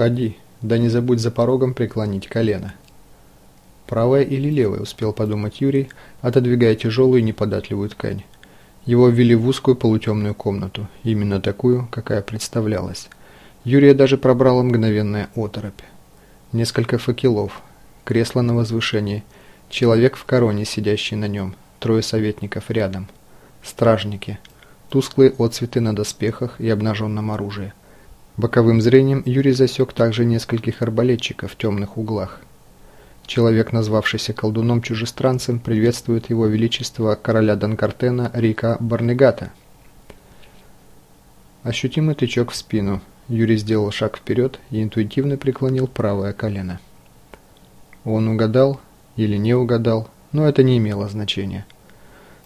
«Входи, да не забудь за порогом преклонить колено». Правая или левая, успел подумать Юрий, отодвигая тяжелую и неподатливую ткань. Его ввели в узкую полутемную комнату, именно такую, какая представлялась. Юрия даже пробрала мгновенная оторопь. Несколько факелов, кресло на возвышении, человек в короне, сидящий на нем, трое советников рядом, стражники, тусклые отцветы на доспехах и обнаженном оружии. Боковым зрением Юрий засек также нескольких арбалетчиков в темных углах. Человек, назвавшийся колдуном-чужестранцем, приветствует его величество короля Данкартена Рика Барнегата. Ощутимый тычок в спину. Юрий сделал шаг вперед и интуитивно преклонил правое колено. Он угадал или не угадал, но это не имело значения.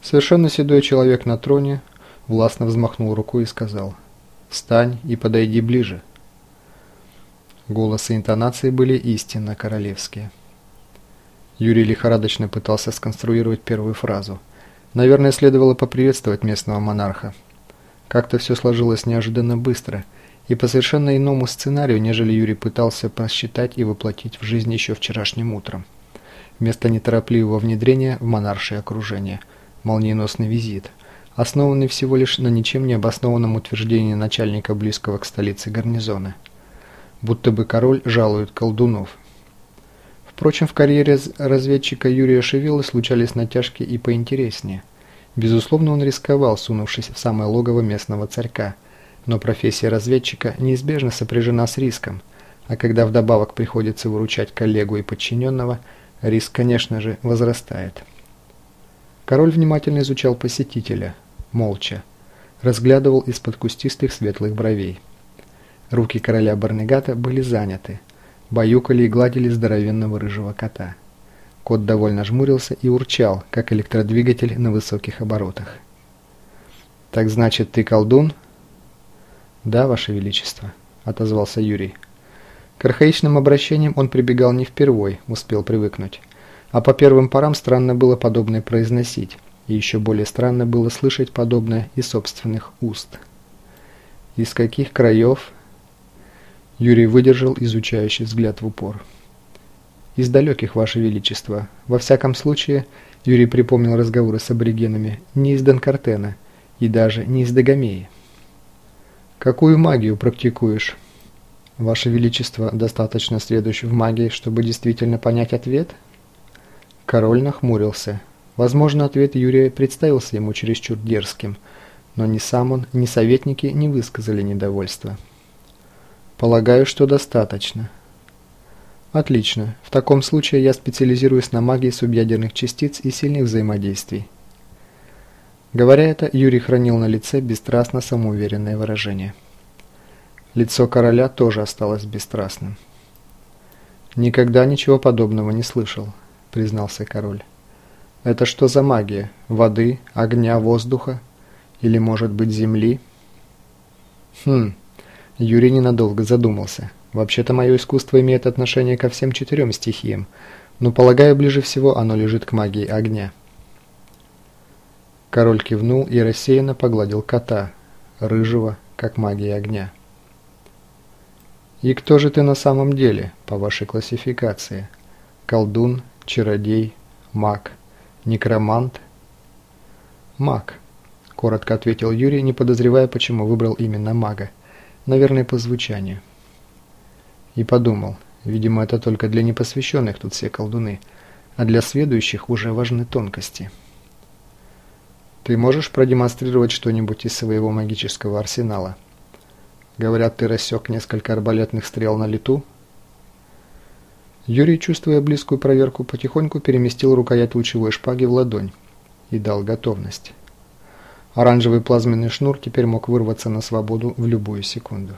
Совершенно седой человек на троне властно взмахнул рукой и сказал «Встань и подойди ближе». Голос и интонации были истинно королевские. Юрий лихорадочно пытался сконструировать первую фразу. Наверное, следовало поприветствовать местного монарха. Как-то все сложилось неожиданно быстро и по совершенно иному сценарию, нежели Юрий пытался просчитать и воплотить в жизнь еще вчерашним утром. Вместо неторопливого внедрения в монаршее окружение. Молниеносный визит, основанный всего лишь на ничем не обоснованном утверждении начальника близкого к столице гарнизона. Будто бы король жалует колдунов – Впрочем, в карьере разведчика Юрия Шевилы случались натяжки и поинтереснее. Безусловно, он рисковал, сунувшись в самое логово местного царька, но профессия разведчика неизбежно сопряжена с риском, а когда вдобавок приходится выручать коллегу и подчиненного, риск, конечно же, возрастает. Король внимательно изучал посетителя, молча, разглядывал из-под кустистых светлых бровей. Руки короля Барнегата были заняты – баюкали и гладили здоровенного рыжего кота. Кот довольно жмурился и урчал, как электродвигатель на высоких оборотах. «Так значит, ты колдун?» «Да, Ваше Величество», — отозвался Юрий. К архаичным обращениям он прибегал не впервой, успел привыкнуть. А по первым порам странно было подобное произносить, и еще более странно было слышать подобное из собственных уст. «Из каких краев?» Юрий выдержал изучающий взгляд в упор. «Из далеких, Ваше Величество. Во всяком случае, Юрий припомнил разговоры с аборигенами, не из Донкартена и даже не из Дагомеи. «Какую магию практикуешь?» «Ваше Величество достаточно следующий в магии, чтобы действительно понять ответ?» Король нахмурился. Возможно, ответ Юрия представился ему чересчур дерзким, но ни сам он, ни советники не высказали недовольства. Полагаю, что достаточно. Отлично. В таком случае я специализируюсь на магии субъядерных частиц и сильных взаимодействий. Говоря это, Юрий хранил на лице бесстрастно самоуверенное выражение. Лицо короля тоже осталось бесстрастным. «Никогда ничего подобного не слышал», — признался король. «Это что за магия? Воды, огня, воздуха? Или, может быть, земли?» «Хм, Юрий ненадолго задумался. Вообще-то мое искусство имеет отношение ко всем четырем стихиям, но, полагаю, ближе всего оно лежит к магии огня. Король кивнул и рассеянно погладил кота, рыжего, как магия огня. «И кто же ты на самом деле, по вашей классификации? Колдун, чародей, маг, некромант?» «Маг», – коротко ответил Юрий, не подозревая, почему выбрал именно мага. Наверное, по звучанию. И подумал, видимо, это только для непосвященных тут все колдуны, а для сведущих уже важны тонкости. Ты можешь продемонстрировать что-нибудь из своего магического арсенала? Говорят, ты рассек несколько арбалетных стрел на лету? Юрий, чувствуя близкую проверку, потихоньку переместил рукоять лучевой шпаги в ладонь и дал готовность. Оранжевый плазменный шнур теперь мог вырваться на свободу в любую секунду.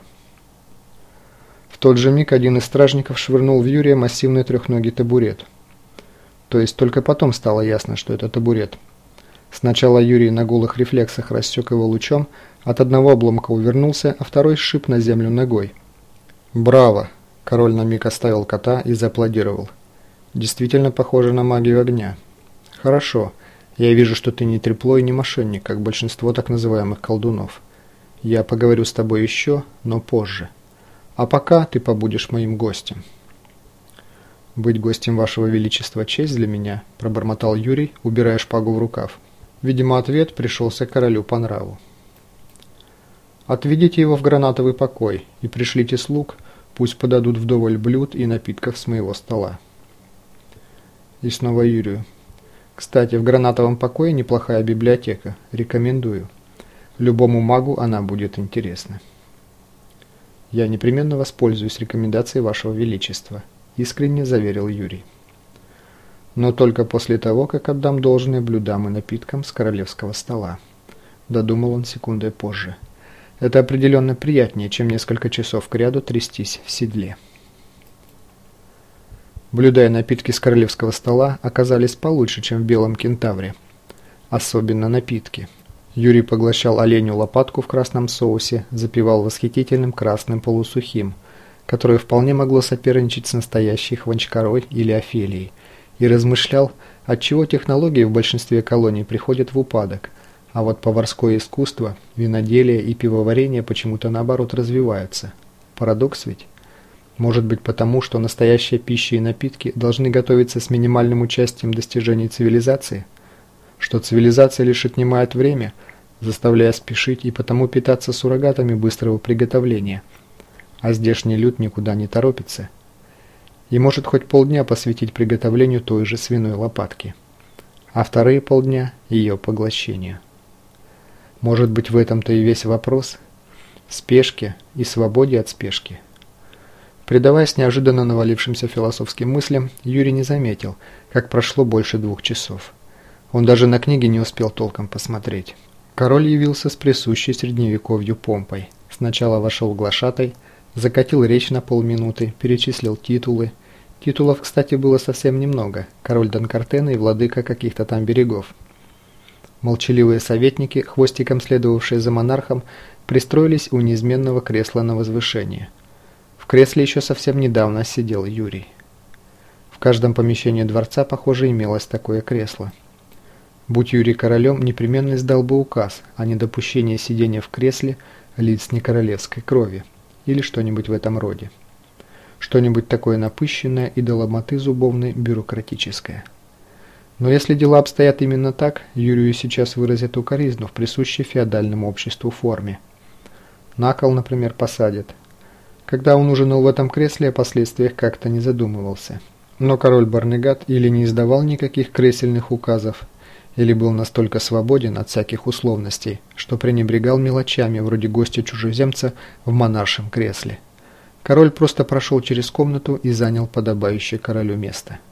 В тот же миг один из стражников швырнул в Юрия массивный трехногий табурет. То есть только потом стало ясно, что это табурет. Сначала Юрий на голых рефлексах рассек его лучом, от одного обломка увернулся, а второй сшиб на землю ногой. «Браво!» – король на миг оставил кота и зааплодировал. «Действительно похоже на магию огня». «Хорошо. Я вижу, что ты не трепло и не мошенник, как большинство так называемых колдунов. Я поговорю с тобой еще, но позже. А пока ты побудешь моим гостем». «Быть гостем вашего величества – честь для меня», – пробормотал Юрий, убирая шпагу в рукав. Видимо, ответ пришелся королю по нраву. «Отведите его в гранатовый покой и пришлите слуг, пусть подадут вдоволь блюд и напитков с моего стола». И снова Юрию. «Кстати, в гранатовом покое неплохая библиотека. Рекомендую. Любому магу она будет интересна». «Я непременно воспользуюсь рекомендацией вашего величества», – искренне заверил Юрий. «Но только после того, как отдам должное блюдам и напиткам с королевского стола», – додумал он секундой позже. «Это определенно приятнее, чем несколько часов кряду трястись в седле». Блюда и напитки с королевского стола оказались получше, чем в Белом Кентавре. Особенно напитки. Юрий поглощал оленю лопатку в красном соусе, запивал восхитительным красным полусухим – которое вполне могло соперничать с настоящей хванчкарой или офелией, и размышлял, отчего технологии в большинстве колоний приходят в упадок, а вот поварское искусство, виноделие и пивоварение почему-то наоборот развиваются. Парадокс ведь? Может быть потому, что настоящая пища и напитки должны готовиться с минимальным участием достижений цивилизации? Что цивилизация лишь отнимает время, заставляя спешить и потому питаться суррогатами быстрого приготовления – а здешний люд никуда не торопится. И может хоть полдня посвятить приготовлению той же свиной лопатки, а вторые полдня – ее поглощению. Может быть в этом-то и весь вопрос? В спешке и свободе от спешки. Предаваясь неожиданно навалившимся философским мыслям, Юрий не заметил, как прошло больше двух часов. Он даже на книги не успел толком посмотреть. Король явился с присущей средневековью помпой. Сначала вошел глашатай – Закатил речь на полминуты, перечислил титулы. Титулов, кстати, было совсем немного. Король Донкартена и владыка каких-то там берегов. Молчаливые советники, хвостиком следовавшие за монархом, пристроились у неизменного кресла на возвышение. В кресле еще совсем недавно сидел Юрий. В каждом помещении дворца, похоже, имелось такое кресло. Будь Юрий королем, непременно издал бы указ о недопущении сидения в кресле лиц некоролевской крови или что-нибудь в этом роде. Что-нибудь такое напыщенное и до ломоты зубовной бюрократическое. Но если дела обстоят именно так, Юрию сейчас выразят укоризну в присущей феодальному обществу форме. На кол, например, посадят. Когда он ужинал в этом кресле, о последствиях как-то не задумывался. Но король Барнегат или не издавал никаких кресельных указов, или был настолько свободен от всяких условностей, что пренебрегал мелочами вроде гостя-чужеземца в монаршем кресле. Король просто прошел через комнату и занял подобающее королю место –